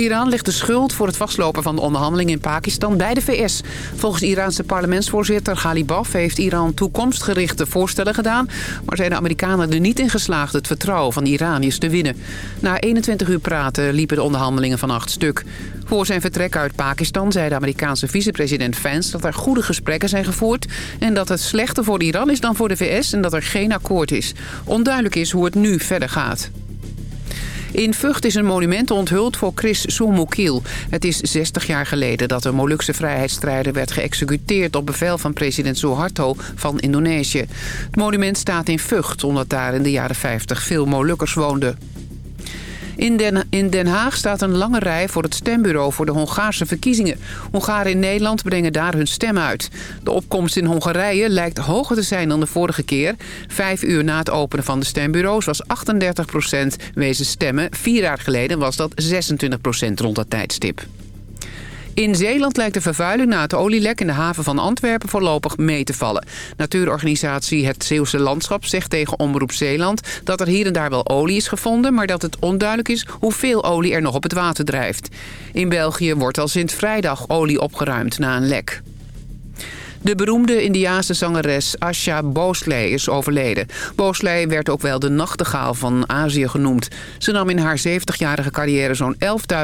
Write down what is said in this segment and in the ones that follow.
Iran legt de schuld voor het vastlopen van de onderhandelingen in Pakistan bij de VS. Volgens Iraanse parlementsvoorzitter Ghalibaf heeft Iran toekomstgerichte voorstellen gedaan... maar zijn de Amerikanen er niet in geslaagd het vertrouwen van de Iraniërs te winnen. Na 21 uur praten liepen de onderhandelingen van acht stuk. Voor zijn vertrek uit Pakistan zei de Amerikaanse vicepresident Vance... dat er goede gesprekken zijn gevoerd en dat het slechter voor Iran is dan voor de VS... en dat er geen akkoord is. Onduidelijk is hoe het nu verder gaat. In Vught is een monument onthuld voor Chris Soumoukiel. Het is 60 jaar geleden dat een Molukse vrijheidsstrijder werd geëxecuteerd... op bevel van president Suharto van Indonesië. Het monument staat in Vught, omdat daar in de jaren 50 veel Molukkers woonden. In Den, in Den Haag staat een lange rij voor het stembureau voor de Hongaarse verkiezingen. Hongaren in Nederland brengen daar hun stem uit. De opkomst in Hongarije lijkt hoger te zijn dan de vorige keer. Vijf uur na het openen van de stembureaus was 38% wezen stemmen. Vier jaar geleden was dat 26% rond dat tijdstip. In Zeeland lijkt de vervuiling na het olielek in de haven van Antwerpen voorlopig mee te vallen. Natuurorganisatie Het Zeeuwse Landschap zegt tegen Omroep Zeeland dat er hier en daar wel olie is gevonden, maar dat het onduidelijk is hoeveel olie er nog op het water drijft. In België wordt al sinds vrijdag olie opgeruimd na een lek. De beroemde Indiaanse zangeres Asha Bhosle is overleden. Bhosle werd ook wel de nachtegaal van Azië genoemd. Ze nam in haar 70-jarige carrière zo'n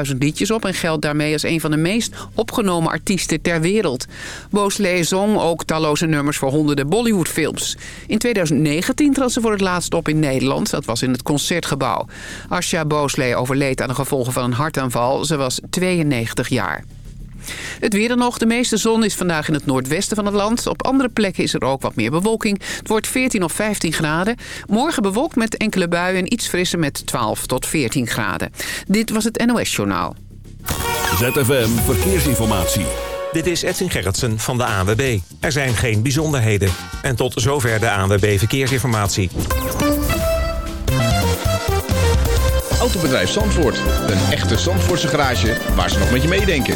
11.000 liedjes op... en geldt daarmee als een van de meest opgenomen artiesten ter wereld. Bhosle zong ook talloze nummers voor honderden Bollywoodfilms. In 2019 trad ze voor het laatst op in Nederland. Dat was in het Concertgebouw. Asha Bhosle overleed aan de gevolgen van een hartaanval. Ze was 92 jaar. Het weer dan nog. De meeste zon is vandaag in het noordwesten van het land. Op andere plekken is er ook wat meer bewolking. Het wordt 14 of 15 graden. Morgen bewolkt met enkele buien en iets frisser met 12 tot 14 graden. Dit was het NOS Journaal. ZFM Verkeersinformatie. Dit is Edwin Gerritsen van de ANWB. Er zijn geen bijzonderheden. En tot zover de ANWB Verkeersinformatie. Autobedrijf Zandvoort. Een echte Zandvoortse garage waar ze nog met je meedenken.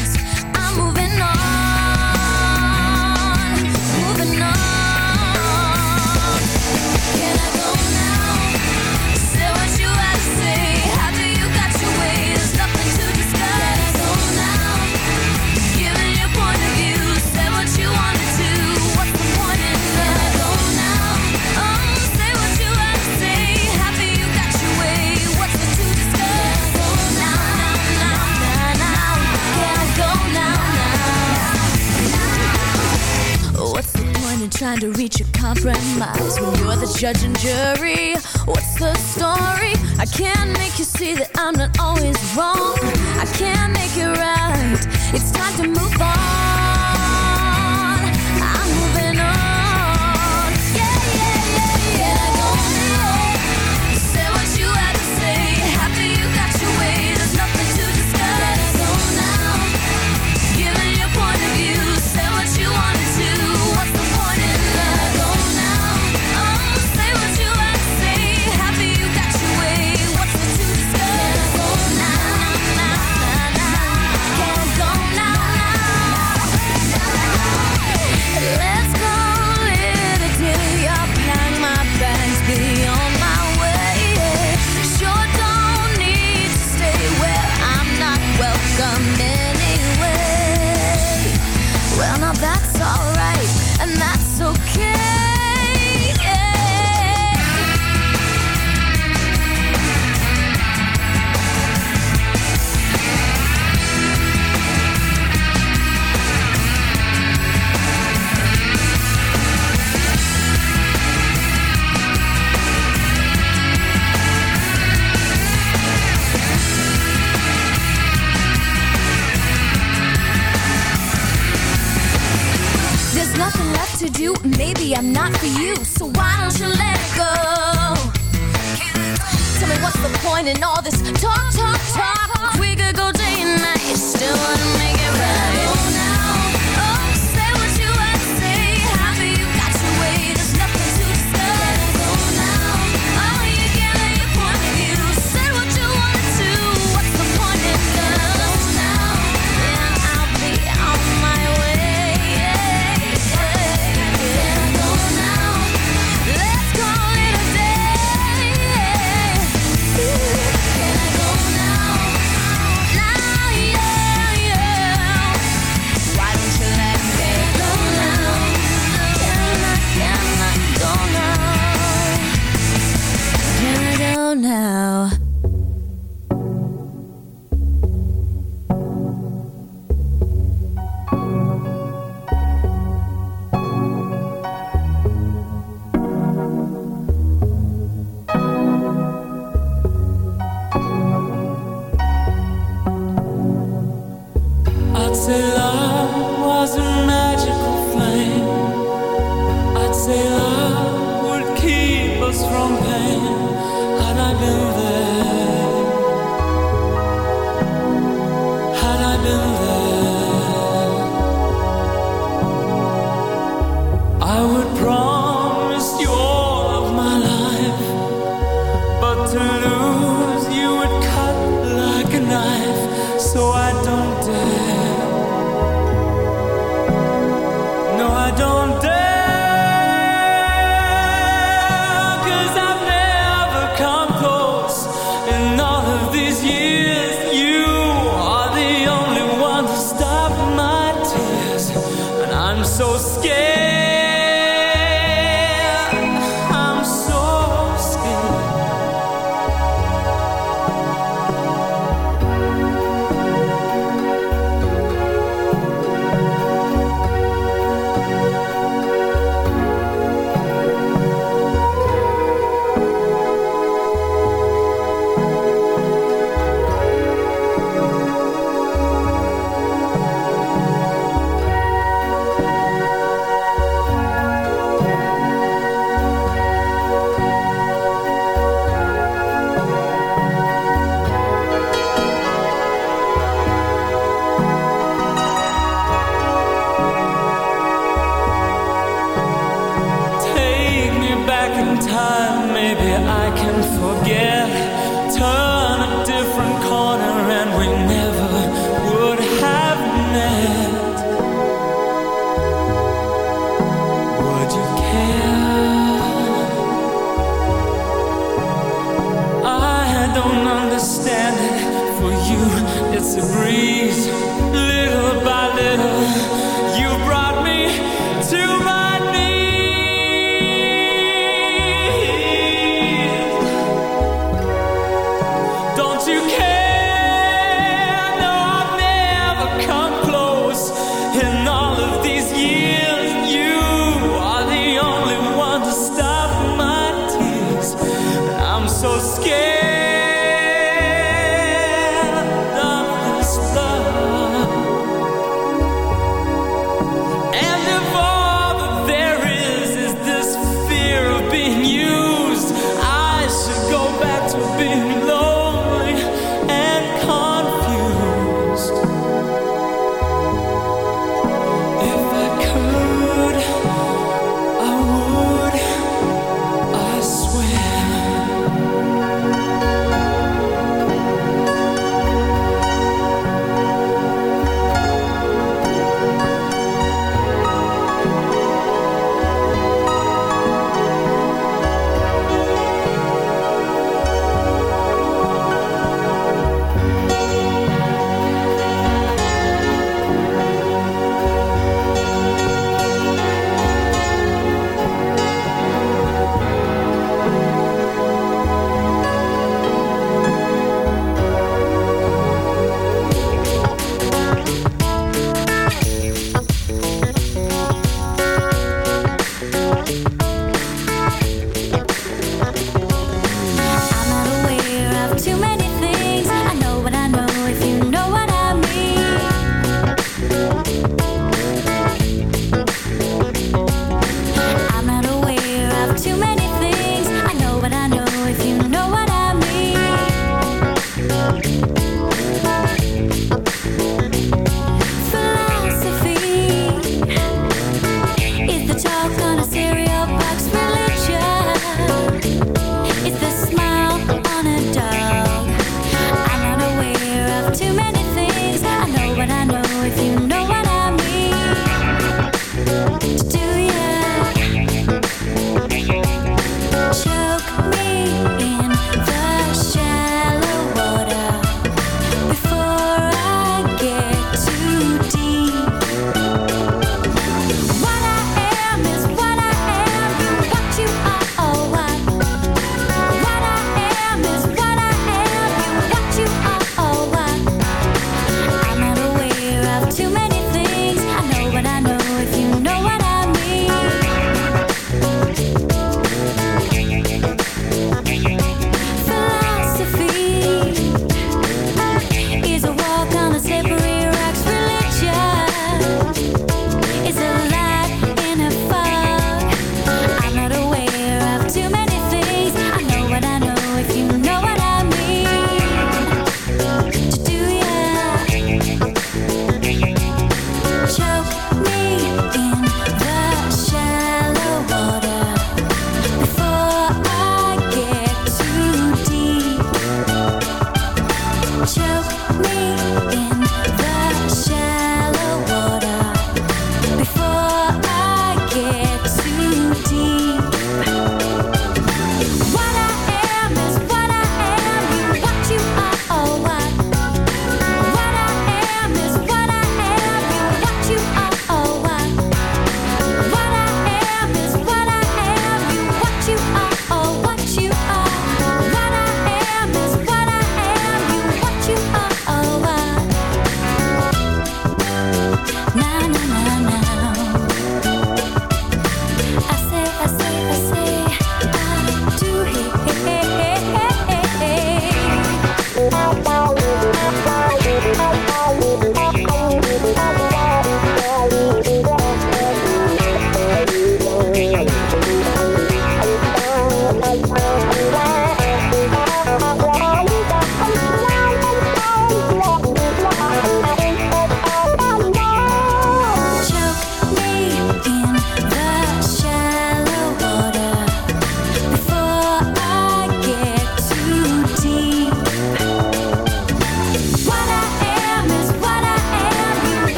Judge and jury? What's the story? I can't make you see that I'm in all this so scared.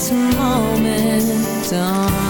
This moment on.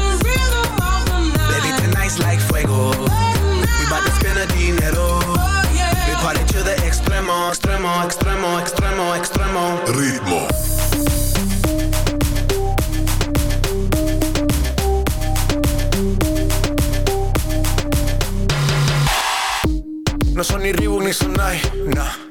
extremo, extremo, extremo, extremo. Ritmo. No son ni Reebok ni Sonai, nah.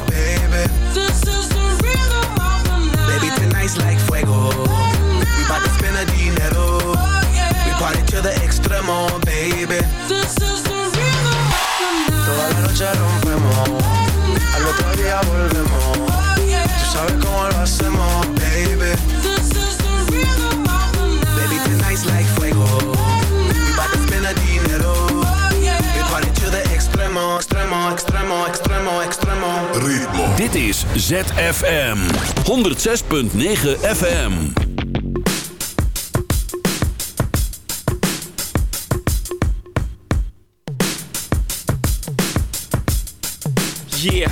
Extremo, extremo, extremo, extremo. Dit is ZFM 106.9 FM. Yeah,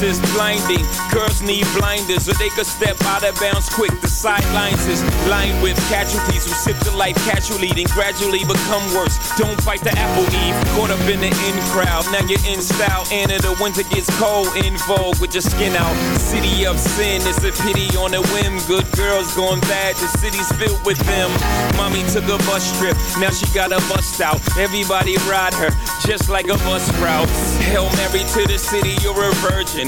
New is blinding, girls need blinders, or they could step out of bounds quick. The sidelines is lined with casualties who sip the life casually, then gradually become worse. Don't fight the apple eve, caught up in the in crowd. Now you're in style, and the winter gets cold, in vogue with your skin out. City of sin, it's a pity on a whim. Good girls going bad, the city's filled with them. Mommy took a bus trip, now she got a bust out. Everybody ride her, just like a bus route. Hail Mary to the city, you're a virgin.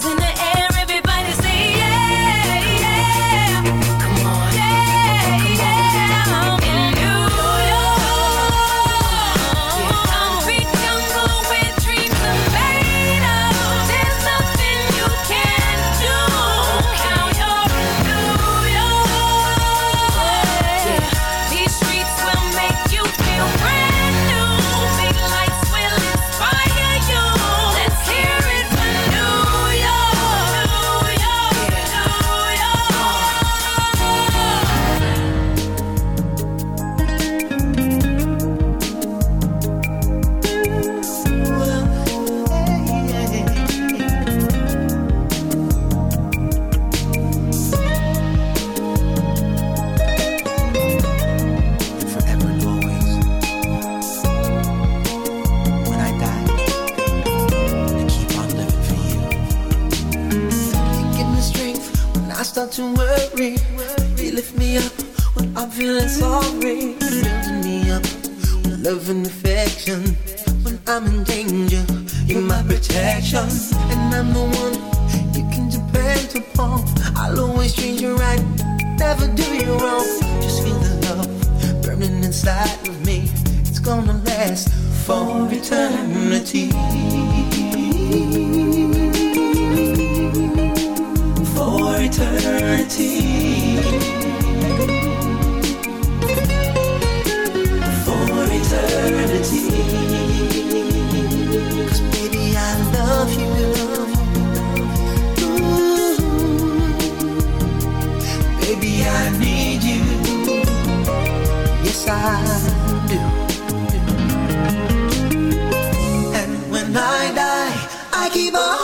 Put your keep on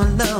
my love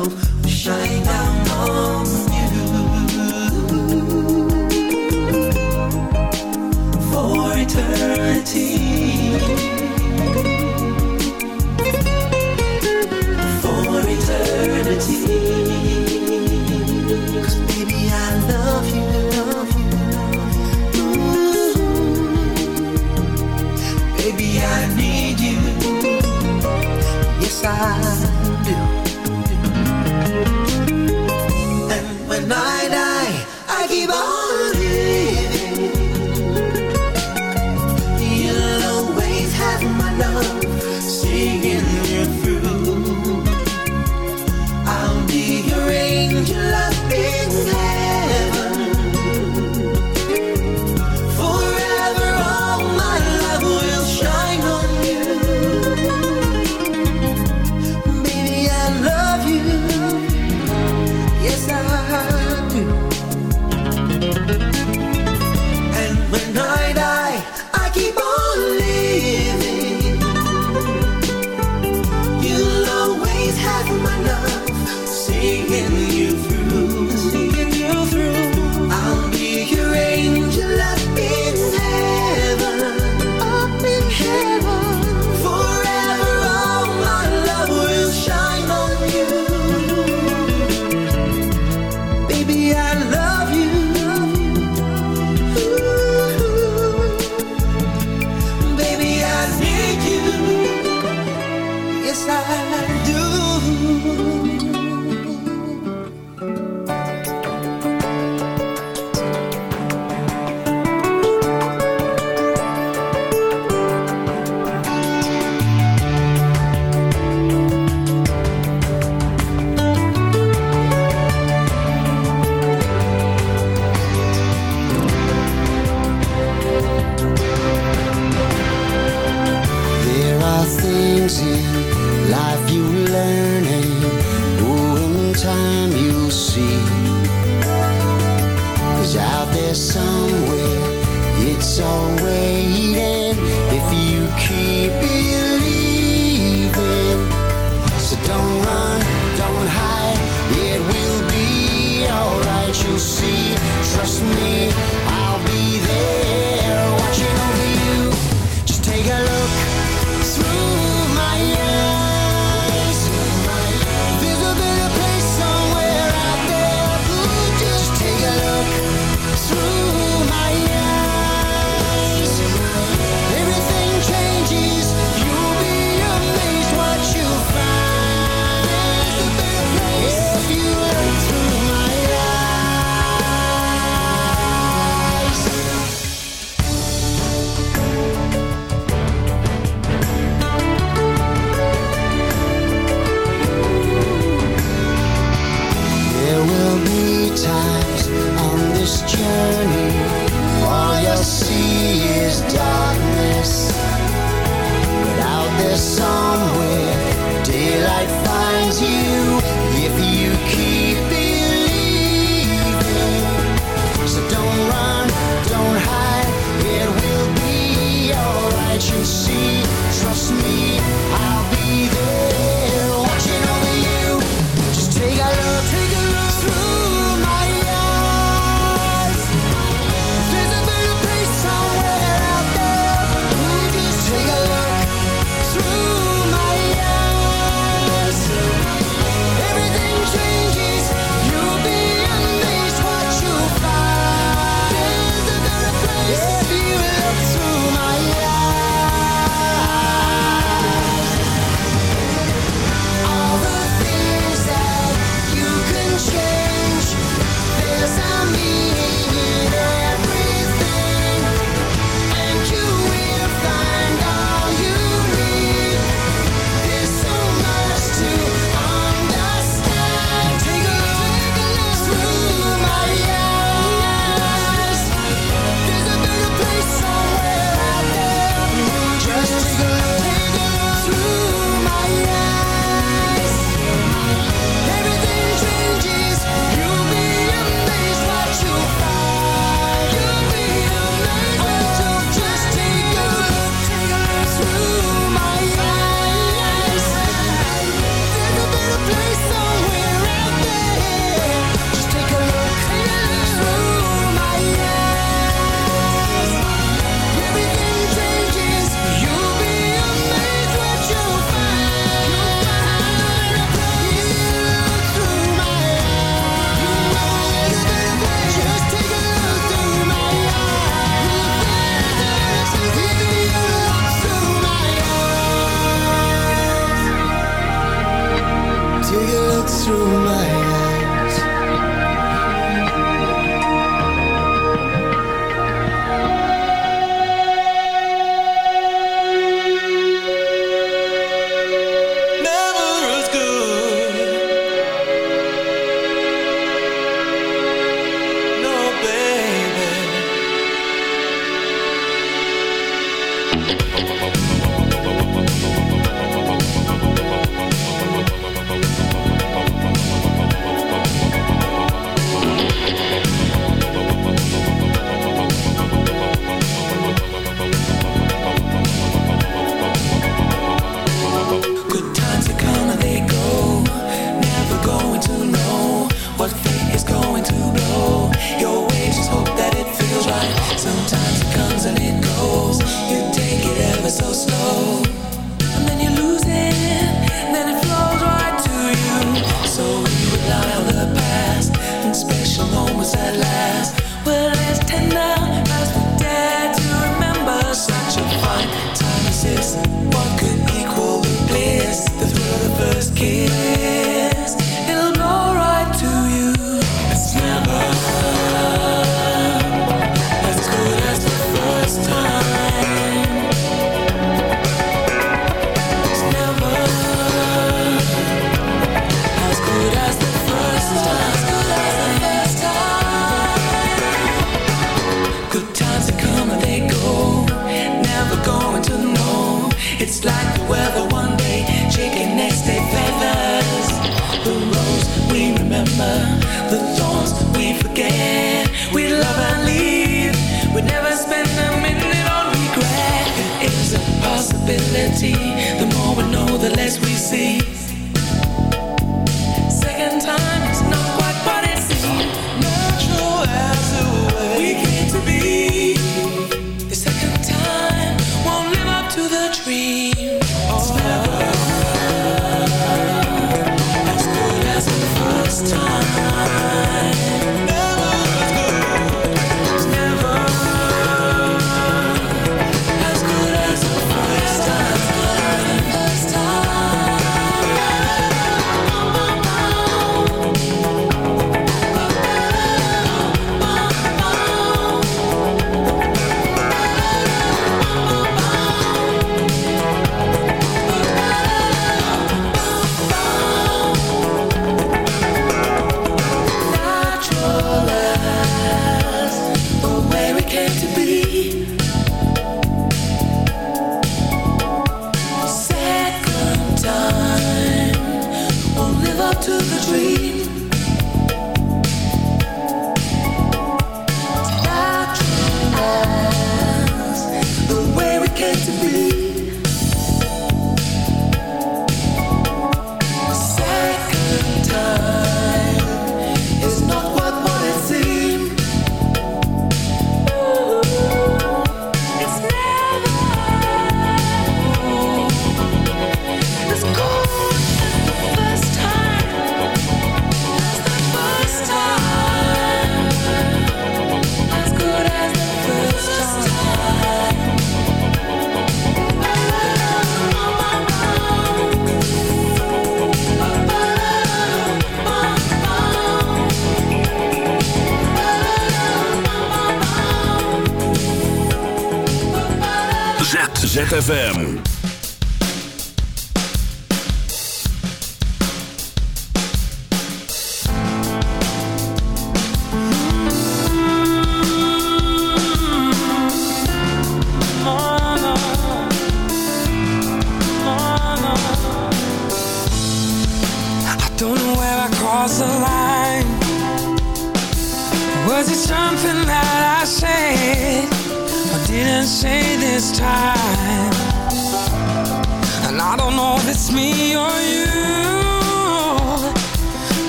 me or you.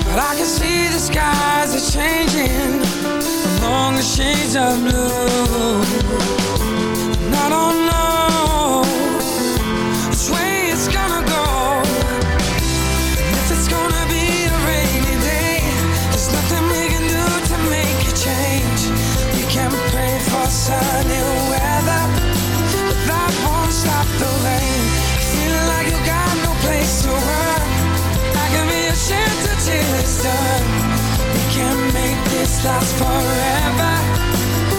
But I can see the skies are changing along the shades of blue. forever.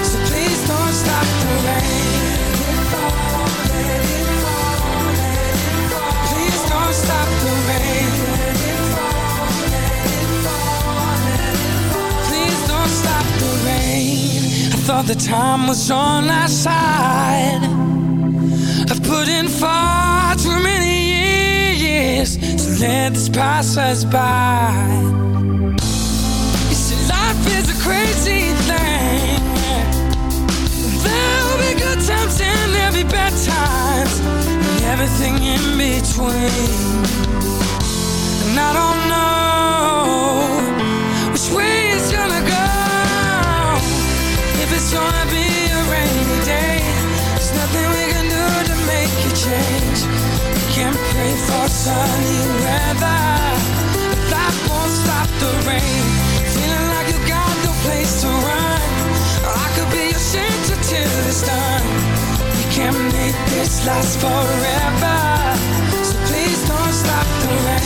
So please don't stop the rain. Please don't stop the rain. Please don't stop the rain. I thought the time was on our side. I've put in far too many years, so let this pass us by crazy thing. There'll be good times and there'll be bad times, and everything in between. And I don't know which way it's gonna go. If it's gonna be a rainy day, there's nothing we can do to make it change. We can pray for sunny weather, but that won't stop the rain place to run. I could be your shelter till it's done. We can make this last forever. So please don't stop the rain.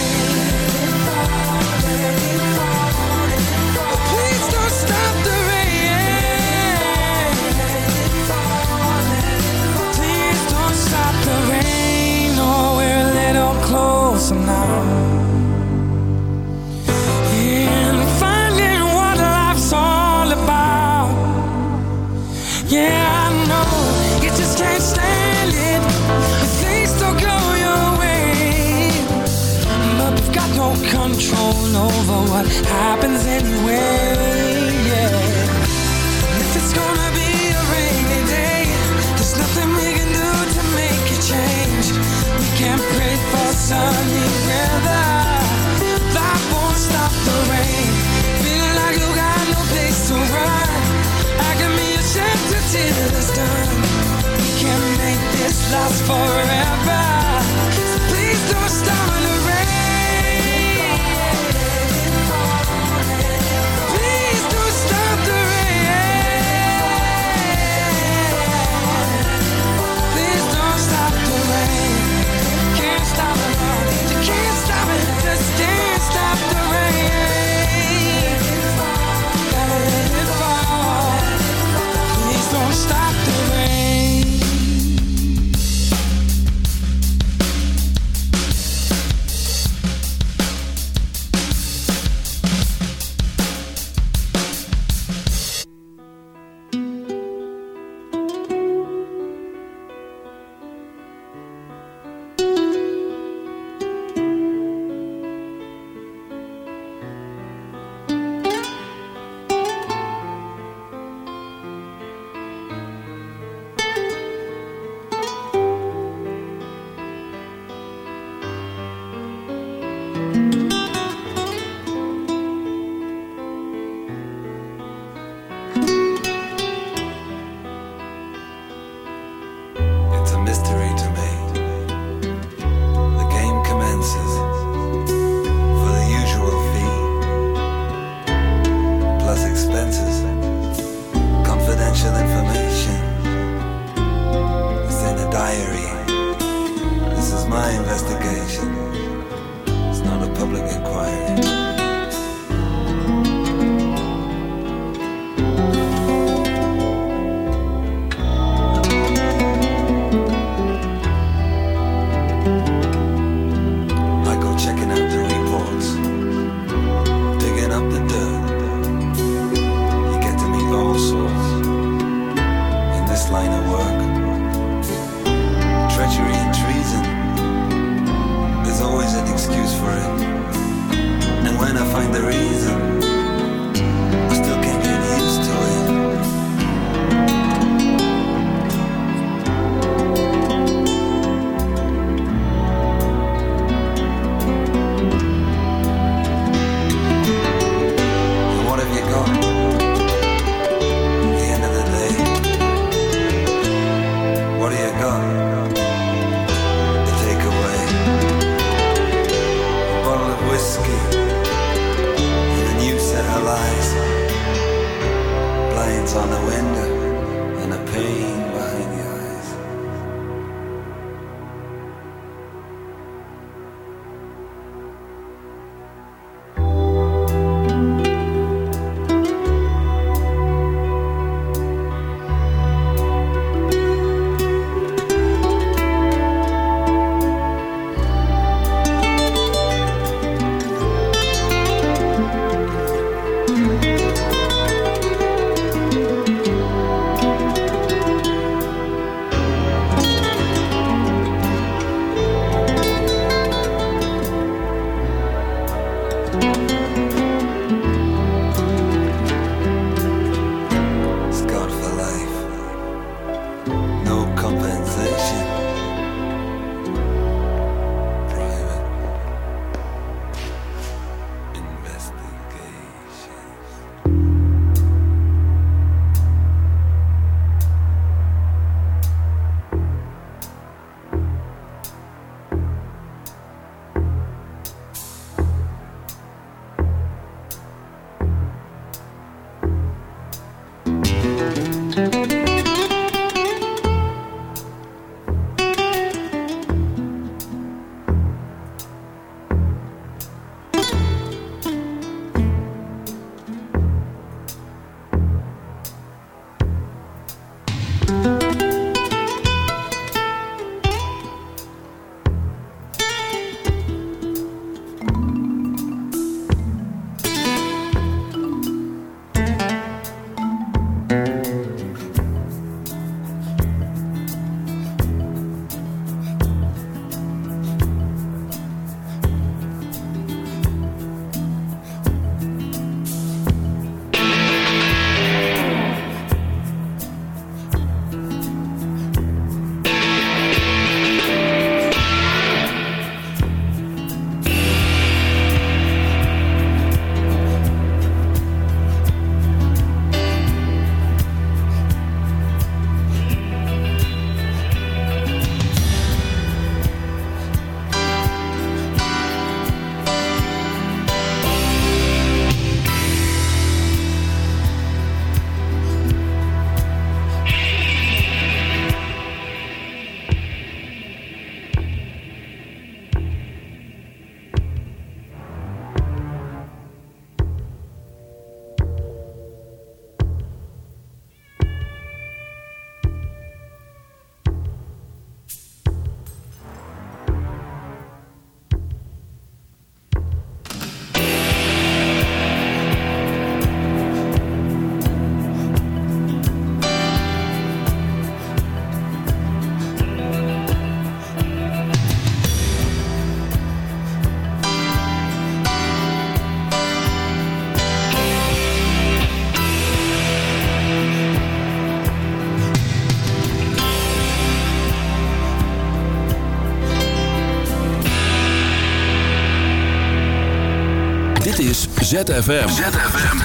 ZFM.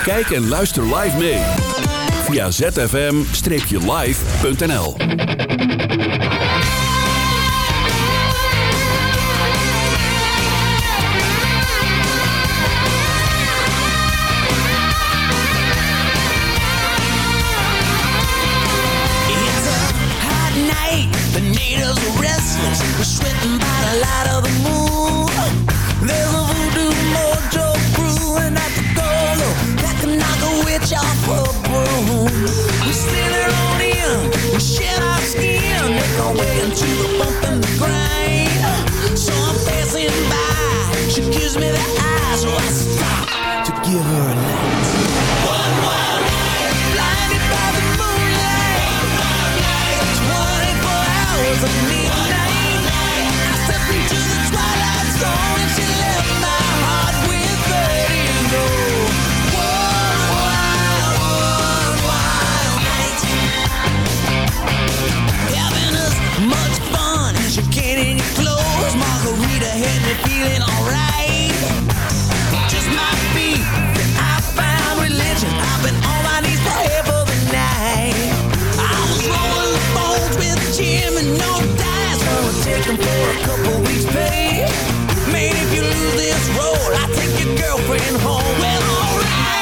Kijk en luister live mee. Via zfm-live.nl It's a hot night. The natives are restless. We're sweating by the light of the moon. Slither on in, shed our skin, make our way into the bump and the grind. So I'm passing by. She gives me the so I stop to give her a. One wild night, blinded by the moonlight. 24 hours of midnight. I stepped into the twilight zone and she left my heart girlfriend home. Well, alright.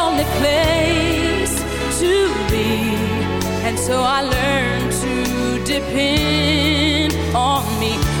lonely place to be. And so I learned to depend on me.